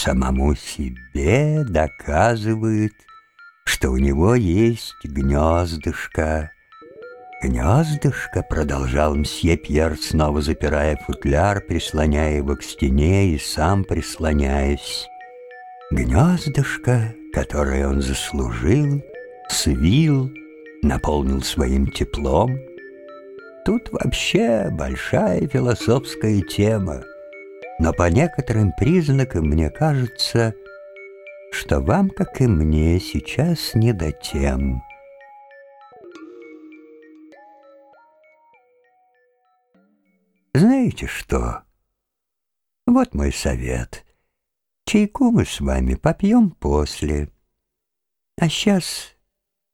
самому себе доказывает, что у него есть гнездышко. «Гнездышко», — продолжал мсье Пьер, снова запирая футляр, прислоняя его к стене и сам прислоняясь. Гнездышко, которое он заслужил, свил, наполнил своим теплом. Тут вообще большая философская тема, но по некоторым признакам мне кажется, что вам, как и мне, сейчас не до тем. Знаете что? Вот мой совет. Чайку мы с вами попьем после. А сейчас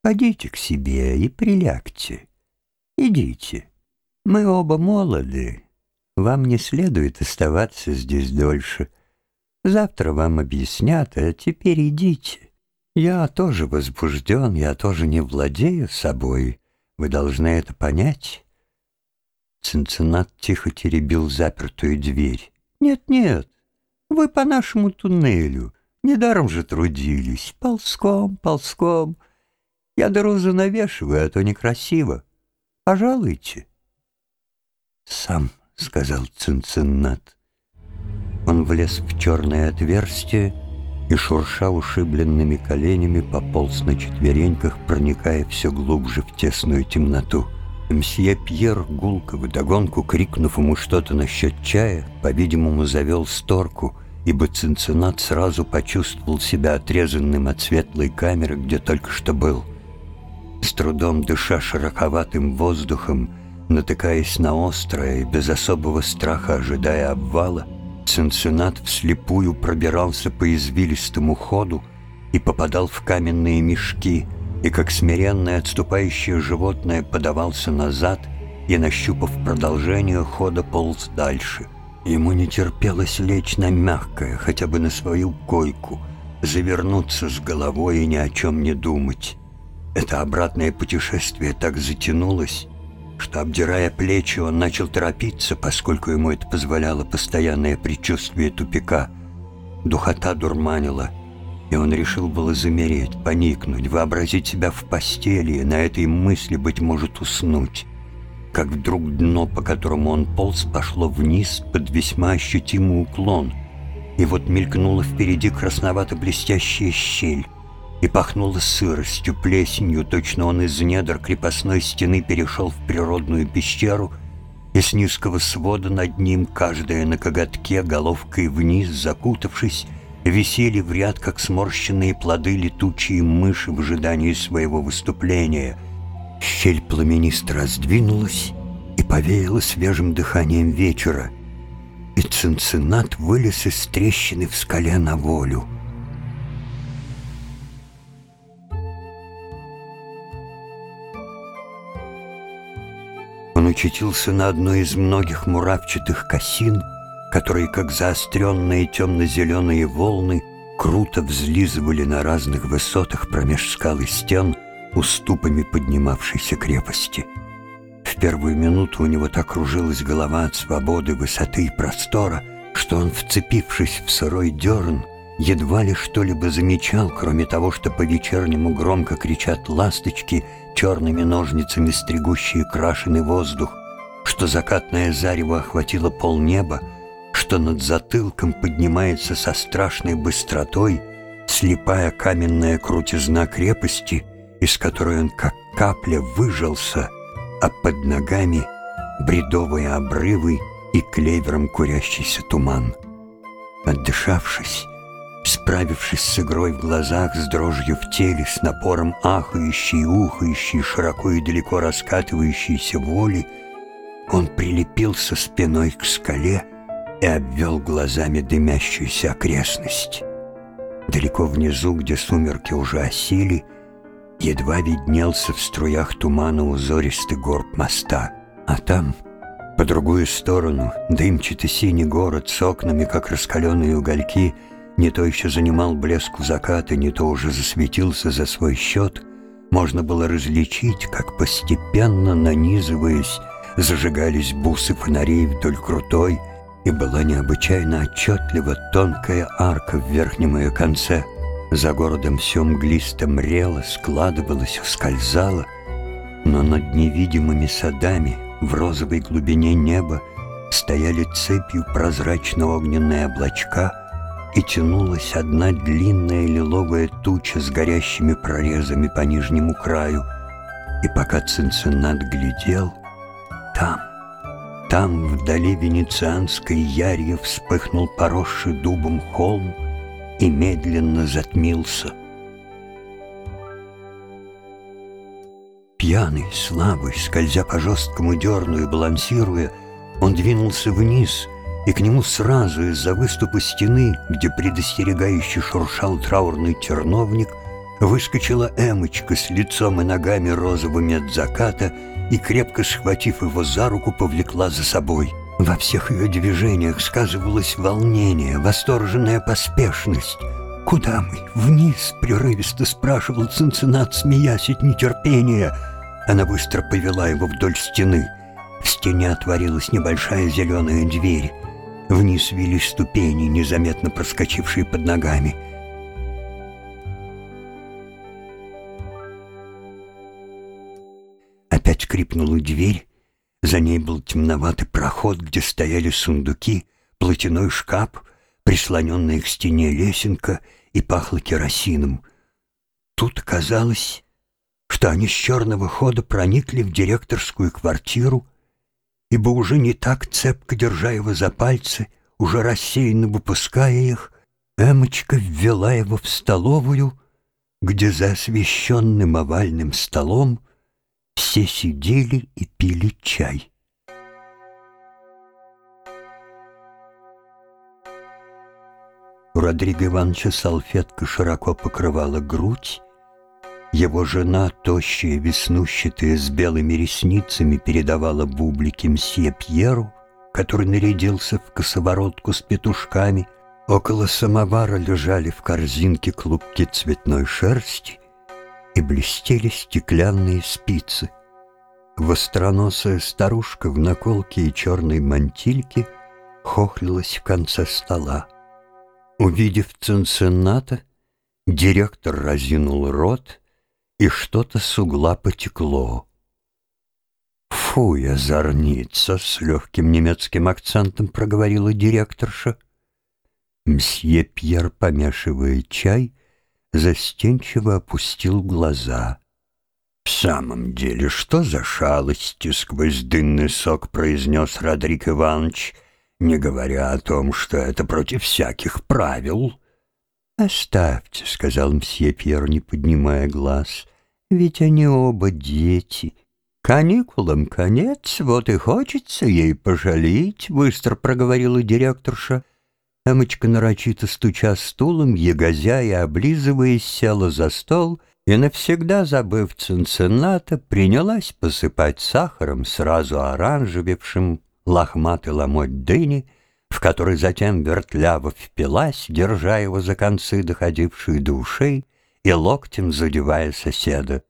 пойдите к себе и прилягте. Идите. Мы оба молоды. Вам не следует оставаться здесь дольше. Завтра вам объяснят, а теперь идите. Я тоже возбужден, я тоже не владею собой. Вы должны это понять. Цинциннат тихо теребил запертую дверь. «Нет-нет, вы по нашему туннелю. Недаром же трудились. Ползком, ползком. Я дыру занавешиваю, а то некрасиво. Пожалуйте». «Сам», — сказал Цинциннат. Он влез в черное отверстие и, шурша ушибленными коленями, пополз на четвереньках, проникая все глубже в тесную темноту. Мсье Пьер, гулко вдогонку, крикнув ему что-то насчет чая, по-видимому, завел сторку, ибо Цинциннат сразу почувствовал себя отрезанным от светлой камеры, где только что был. С трудом дыша широковатым воздухом, натыкаясь на острое и без особого страха ожидая обвала, Цинциннат вслепую пробирался по извилистому ходу и попадал в каменные мешки — и как смиренное отступающее животное подавался назад и, нащупав продолжение хода, полз дальше. Ему не терпелось лечь на мягкое, хотя бы на свою койку, завернуться с головой и ни о чем не думать. Это обратное путешествие так затянулось, что, обдирая плечи, он начал торопиться, поскольку ему это позволяло постоянное предчувствие тупика. Духота дурманила — и он решил было замереть, поникнуть, вообразить себя в постели и на этой мысли, быть может, уснуть. Как вдруг дно, по которому он полз, пошло вниз под весьма ощутимый уклон, и вот мелькнула впереди красновато-блестящая щель, и пахнуло сыростью, плесенью, точно он из недр крепостной стены перешел в природную пещеру, и с низкого свода над ним, каждая на коготке, головкой вниз, закутавшись, висели в ряд, как сморщенные плоды летучие мыши в ожидании своего выступления. Щель пламенист раздвинулась и повеяла свежим дыханием вечера, и Цинциннат вылез из трещины в скале на волю. Он очутился на одной из многих муравчатых косин — которые, как заостренные темно-зеленые волны, круто взлизывали на разных высотах промеж скал и стен уступами поднимавшейся крепости. В первую минуту у него так кружилась голова от свободы, высоты и простора, что он, вцепившись в сырой дерн, едва ли что-либо замечал, кроме того, что по-вечернему громко кричат ласточки, черными ножницами стригущие крашеный воздух, что закатное зарево охватило полнеба, что над затылком поднимается со страшной быстротой слепая каменная крутизна крепости, из которой он как капля выжился, а под ногами бредовые обрывы и клевером курящийся туман. Отдышавшись, справившись с игрой в глазах, с дрожью в теле, с напором ахающей, ухающей, широко и далеко раскатывающейся воли, он прилепился спиной к скале, и обвел глазами дымящуюся окрестность. Далеко внизу, где сумерки уже осели, едва виднелся в струях тумана узористый горб моста, а там, по другую сторону, дымчатый синий город с окнами, как раскаленные угольки, не то еще занимал блеск заката, не то уже засветился за свой счет, можно было различить, как постепенно, нанизываясь, зажигались бусы фонарей вдоль крутой, и была необычайно отчетлива тонкая арка в верхнем ее конце. За городом все мглисто мрело, складывалось, ускользало, но над невидимыми садами в розовой глубине неба стояли цепью прозрачно-огненные облачка, и тянулась одна длинная лиловая туча с горящими прорезами по нижнему краю. И пока Цинциннат глядел, там, там вдали венецианской ярье вспыхнул поросший дубом холм и медленно затмился. Пьяный, слабый, скользя по жесткому дерну и балансируя, он двинулся вниз, и к нему сразу из-за выступа стены, где предостерегающе шуршал траурный терновник, выскочила Эмочка с лицом и ногами розовыми от заката и, крепко схватив его за руку, повлекла за собой. Во всех ее движениях сказывалось волнение, восторженная поспешность. «Куда мы? Вниз?» — прерывисто спрашивал Цинциннат, смеясь от нетерпения. Она быстро повела его вдоль стены. В стене отворилась небольшая зеленая дверь. Вниз вели ступени, незаметно проскочившие под ногами. Опять скрипнула дверь. За ней был темноватый проход, где стояли сундуки, платяной шкаф, прислоненная к стене лесенка и пахло керосином. Тут казалось, что они с черного хода проникли в директорскую квартиру, ибо уже не так цепко держа его за пальцы, уже рассеянно выпуская их, Эмочка ввела его в столовую, где за освещенным овальным столом все сидели и пили чай. У Родриго Ивановича салфетка широко покрывала грудь, его жена, тощая, веснущатая, с белыми ресницами, передавала бублики мсье Пьеру, который нарядился в косоворотку с петушками. Около самовара лежали в корзинке клубки цветной шерсти и блестели стеклянные спицы. Востроносая старушка в наколке и черной мантильке хохлилась в конце стола. Увидев Цинцинната, директор разинул рот — и что-то с угла потекло. «Фу, я зорница!» — с легким немецким акцентом проговорила директорша. Мсье Пьер, помешивая чай, застенчиво опустил глаза. «В самом деле, что за шалости?» — сквозь дынный сок произнес Родрик Иванович, не говоря о том, что это против всяких правил. «Оставьте», — сказал мсье Пьер, не поднимая глаз, — «ведь они оба дети». «Каникулам конец, вот и хочется ей пожалеть», — быстро проговорила директорша. Эмочка, нарочито стуча стулом, ягозя и облизываясь, села за стол и, навсегда забыв цинцинната, принялась посыпать сахаром, сразу оранжевевшим, лохматый ломоть дыни — в который затем вертляво впилась, держа его за концы, доходившие до ушей, и локтем задевая соседа.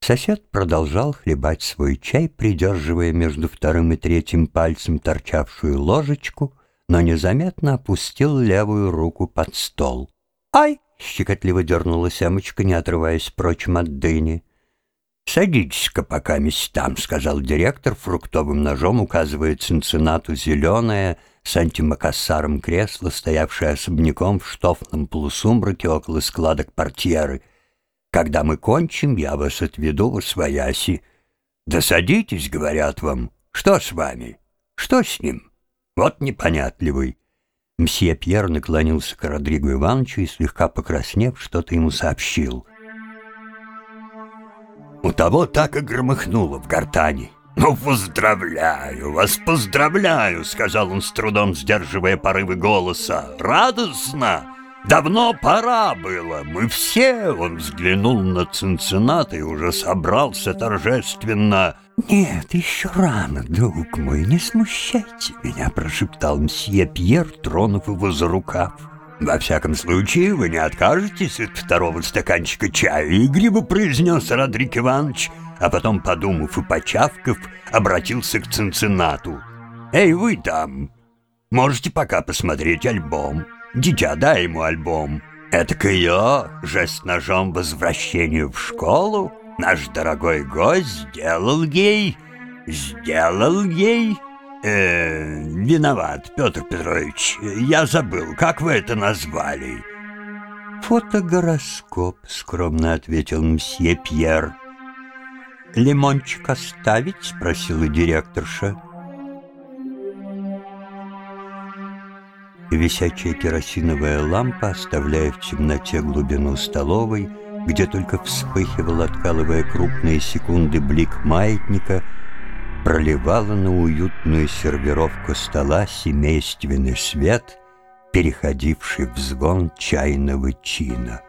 Сосед продолжал хлебать свой чай, придерживая между вторым и третьим пальцем торчавшую ложечку, но незаметно опустил левую руку под стол. «Ай!» — щекотливо дернула Семочка, не отрываясь прочим от дыни. «Садитесь-ка пока местам», — сказал директор, фруктовым ножом указывая Цинциннату зеленое, с антимакассаром кресло, стоявшее особняком в штофном полусумраке около складок портьеры. «Когда мы кончим, я вас отведу в свояси. Да садитесь, говорят вам. Что с вами? Что с ним? Вот непонятливый». Мсье Пьер наклонился к Родригу Ивановичу и, слегка покраснев, что-то ему сообщил. Того так и громыхнуло в гортани. «Ну, поздравляю вас, поздравляю!» — сказал он с трудом, сдерживая порывы голоса. «Радостно! Давно пора было! Мы все!» Он взглянул на Цинциннат и уже собрался торжественно. «Нет, еще рано, друг мой, не смущайте меня!» — прошептал мсье Пьер, тронув его за рукав. «Во всяком случае, вы не откажетесь от второго стаканчика чая?» — игриво произнес Родрик Иванович — а потом, подумав и почавкав, обратился к Цинциннату. «Эй, вы там! Можете пока посмотреть альбом. Дитя, дай ему альбом. Это ее жест ножом возвращению в школу наш дорогой гость сделал ей, сделал ей. Э, виноват, Петр Петрович, я забыл, как вы это назвали? Фотогороскоп, скромно ответил мсье Пьер. «Лимончик оставить?» — спросила директорша. Висячая керосиновая лампа, оставляя в темноте глубину столовой, где только вспыхивал, откалывая крупные секунды блик маятника, проливала на уютную сервировку стола семейственный свет, переходивший в звон чайного чина.